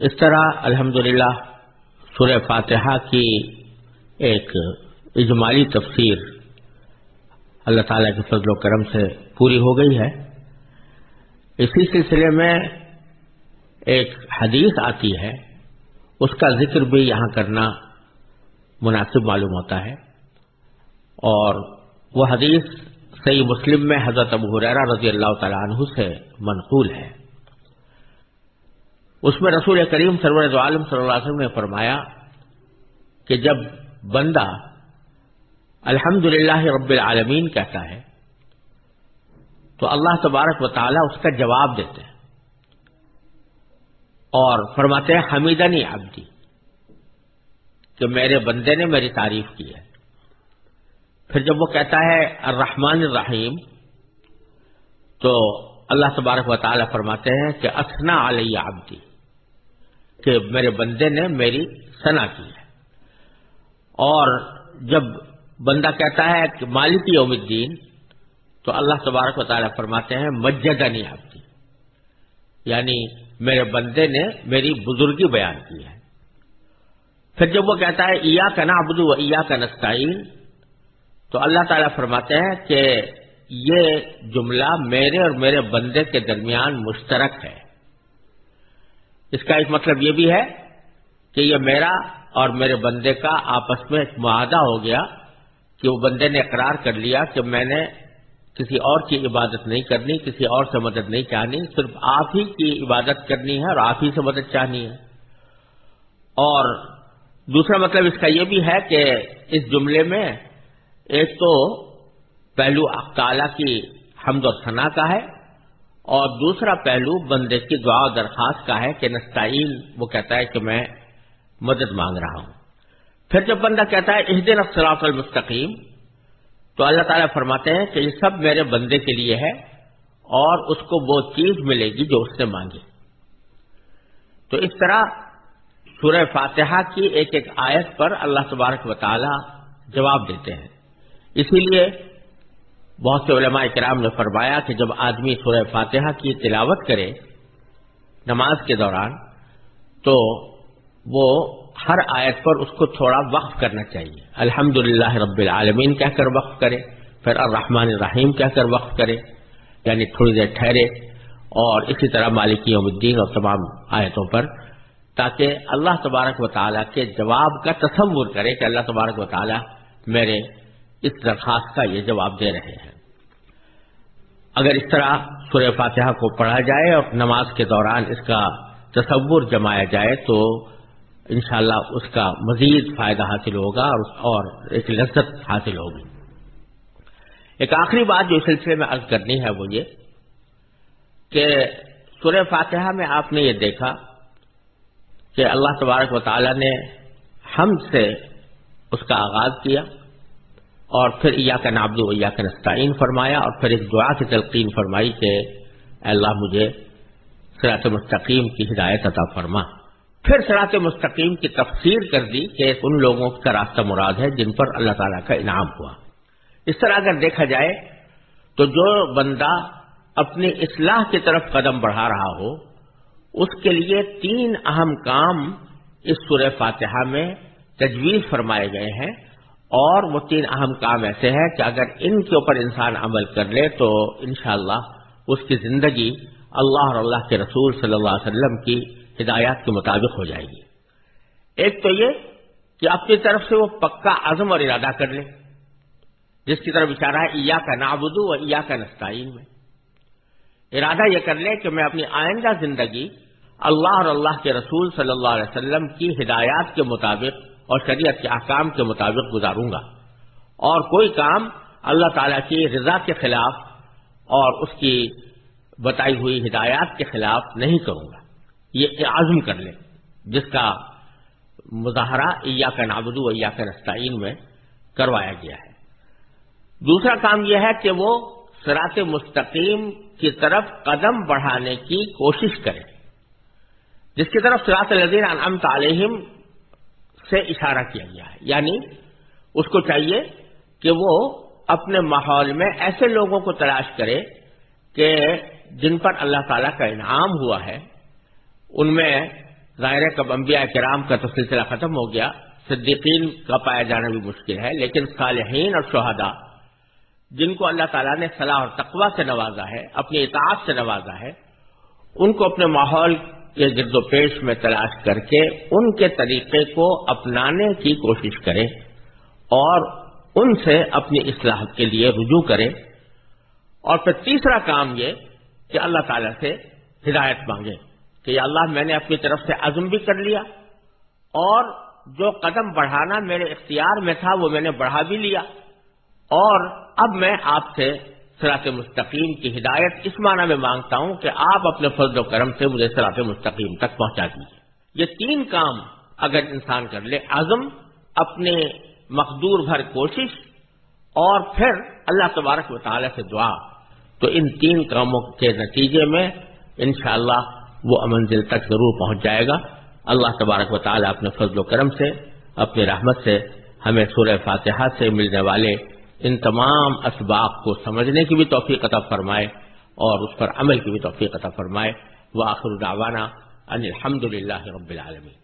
اس طرح الحمدللہ سورہ فاتحہ کی ایک اجمالی تفسیر اللہ تعالی کے فضل و کرم سے پوری ہو گئی ہے۔ اسی سلسلے میں ایک حدیث آتی ہے۔ اس کا ذکر بھی یہاں کرنا مناسب معلوم ہوتا ہے۔ اور وہ حدیث صحیح مسلم میں حضرت ابو حریرہ رضی اللہ تعالیٰ عنہ سے منقول ہے۔ اس میں رسول کریم سرور عالم صلی اللہ علیہ وسلم نے فرمایا کہ جب بندہ الحمد رب العالمین کہتا ہے، تو اللہ تبارک و تعالیٰ اس کا جواب دیتے ہیں اور فرماتے ہیں، حمیدنی عبدی، کہ میرے بندے نے میری تعریف کی ہے۔ پھر جب وہ کہتا ہے، الرحمن الرحیم، تو اللہ تبارک و تعالیٰ فرماتے ہیں کہ اسنا علیہ عبدی۔ کہ میرے بندے نے میری سنا کی ہے۔ اور جب بندہ کہتا ہے کہ مالک یوم الدین، تو اللہ تبارک و تعالیٰ فرماتے ہیں، مجدنی عبدی یعنی میرے بندے نے میری بزرگی بیان کی ہے۔ پھر جب وہ کہتا ہے ایا کا نابدو و ایا کا نستعین، تو اللہ تعالیٰ فرماتے ہیں کہ یہ جملہ میرے اور میرے بندے کے درمیان مشترک ہے۔ اس کا ایک مطلب یہ بھی ہے کہ یہ میرا اور میرے بندے کا آپس میں ایک معاہدہ ہو گیا کہ وہ بندے نے اقرار کر لیا کہ میں نے کسی اور کی عبادت نہیں کرنی، کسی اور سے مدد نہیں چاہنی، صرف آپ ہی کی عبادت کرنی ہے اور آپ ہی سے مدد چاہنی ہے۔ اور دوسرا مطلب اس کا یہ بھی ہے کہ اس جملے میں ایک تو پہلو تعالی کی حمد و ثنا کا ہے اور دوسرا پہلو بندے کی دعا درخواست کا ہے کہ نستعین، وہ کہتا ہے کہ میں مدد مانگ رہا ہوں۔ پھر جب بندہ کہتا ہے اس دن افسراف المستقیم، تو اللہ تعالیٰ فرماتے ہیں کہ یہ سب میرے بندے کے لیے ہے اور اس کو وہ چیز ملے گی جو اس نے مانگی۔ تو اس طرح سورہ فاتحہ کی ایک ایک آیت پر اللہ تبارک و تعالی جواب دیتے ہیں۔ اسی لیے بہت سے علماء کرام نے فرمایا کہ جب آدمی سورہ فاتحہ کی تلاوت کرے، نماز کے دوران، تو وہ ہر آیت پر اس کو تھوڑا وقف کرنا چاہیے۔ الحمد رب العالمین کہہ کر وقف کرے، پھر الرحمن الرحیم کہہ کر وقف کرے یعنی تھوڑی دیر ٹھہرے اور اسی طرح مالکی یوم الدین اور تمام آیتوں پر، تاکہ اللہ تبارک و تعالیٰ کے جواب کا تصور کرے کہ اللہ تبارک و تعالیٰ میرے اس درخواست کا یہ جواب دے رہے ہیں۔ اگر اس طرح سورہ فاتحہ کو پڑھا جائے اور نماز کے دوران اس کا تصور جمایا جائے تو انشاءاللہ اس کا مزید فائدہ حاصل ہوگا اور ایک لذت حاصل ہوگی۔ ایک آخری بات جو اس سلسلے میں عرض کرنی ہے وہ یہ کہ سورہ فاتحہ میں آپ نے یہ دیکھا کہ اللہ تبارک و تعالی نے ہم سے اس کا آغاز کیا۔ اور پھر ایا کا نابد و کا نستعین فرمایا اور پھر ایک دعا کی تلقین فرمائی کہ اللہ مجھے سرات مستقیم کی ہدایت عطا فرما۔ پھر سرات مستقیم کی تفسیر کر دی کہ ان لوگوں کا راستہ مراد ہے جن پر اللہ تعالیٰ کا انعام ہوا۔ اس طرح اگر دیکھا جائے تو جو بندہ اپنی اصلاح کی طرف قدم بڑھا رہا ہو، اس کے لیے تین اہم کام اس سورہ فاتحہ میں تجویز فرمائے گئے ہیں۔ اور وہ تین اہم کام ایسے ہیں کہ اگر ان کے اوپر انسان عمل کر لے تو انشاءاللہ اس کی زندگی اللہ اور اللہ کے رسول صلی اللہ علیہ وسلم کی ہدایات کے مطابق ہو جائے گی۔ ایک تو یہ کہ اپنی طرف سے وہ پکا عزم اور ارادہ کر لے۔ جس کی طرف اشارہ ہے ایا کا نابدو اور ایا کا نستعین میں۔ ارادہ یہ کر لے کہ میں اپنی آئندہ زندگی اللہ اور اللہ کے رسول صلی اللہ علیہ وسلم کی ہدایات کے مطابق اور شریعت کے احکام کے مطابق گزاروں گا۔ اور کوئی کام اللہ تعالی کی رضا کے خلاف اور اس کی بتائی ہوئی ہدایات کے خلاف نہیں کروں گا۔ یہ عزم کر لے۔ جس کا مظاہرہ ایا کا نابدو ایا کا نستعین میں کروایا گیا ہے۔ دوسرا کام یہ ہے کہ وہ سرات مستقیم کی طرف قدم بڑھانے کی کوشش کرے۔ جس کی طرف سراط الدین انعام تعلیم سے اشارہ کیا گیا ہے۔ یعنی اس کو چاہیے کہ وہ اپنے ماحول میں ایسے لوگوں کو تلاش کرے کہ جن پر اللہ تعالی کا انعام ہوا ہے، ان میں ظاہر کب انبیاء کرام کا تو سلسلہ ختم ہو گیا، صدیقین کا پایا جانا بھی مشکل ہے، لیکن صالحین اور شہداء، جن کو اللہ تعالیٰ نے صلاح اور تقوی سے نوازا ہے، اپنی اطاعت سے نوازا ہے، ان کو اپنے ماحول کے گرد و پیش میں تلاش کر کے ان کے طریقے کو اپنانے کی کوشش کرے اور ان سے اپنی اصلاح کے لیے رجوع کرے۔ اور پھر تیسرا کام یہ کہ اللہ تعالیٰ سے ہدایت مانگے کہ یا اللہ میں نے اپنی طرف سے عزم بھی کر لیا اور جو قدم بڑھانا میرے اختیار میں تھا وہ میں نے بڑھا بھی لیا اور اب میں آپ سے سرات مستقیم کی ہدایت اس معنی میں مانگتا ہوں کہ آپ اپنے فضل و کرم سے مجھے سرات مستقیم تک پہنچا دیجیے یہ تین کام اگر انسان کر لے، عزم، اپنے مقدور بھر کوشش اور پھر اللہ تبارک و تعالی سے دعا۔ تو ان تین کاموں کے نتیجے میں انشاءاللہ وہ منزل تک ضرور پہنچ جائے گا۔ اللہ تبارک و تعالی اپنے فضل و کرم سے، اپنی رحمت سے ہمیں سورہ فاتحہ سے ملنے والے ان تمام اسباق کو سمجھنے کی بھی توفیق عطا فرمائے اور اس پر عمل کی بھی توفیق عطا فرمائے۔ وہ آخر ان الحمد للہ رب العالمین۔